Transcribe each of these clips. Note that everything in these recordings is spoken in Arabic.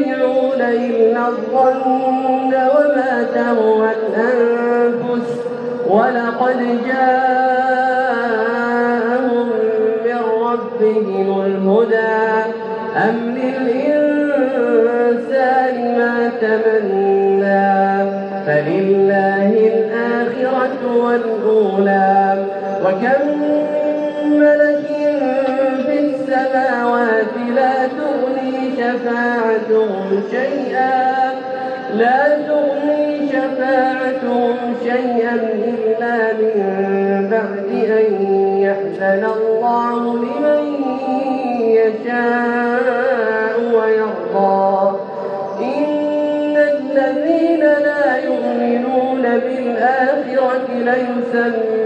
يتبعون إلا الظن وما تهوى الأنفس. ولقد جاءهم من ربهم الهدى. أم للإنسان ما تمنى؟ فلله الآخرة والأولى. وكم ملك في السماوات لا تغني شفاعتهم شيئا لا تغني شفاعتهم شيئا إلا من بعد أن يأذن الله لمن يشاء ويرضى. إن الذين لا يؤمنون بالآخرة ليسمون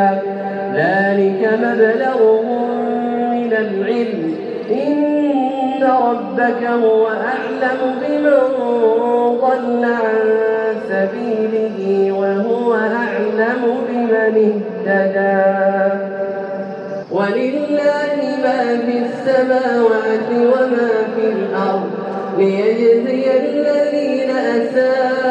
إن ربك هو أعلم بمن ضل عن سبيله وهو أعلم بمن اهتدى. ولله ما في السماوات وما في الأرض ليجزي الذين أساءوا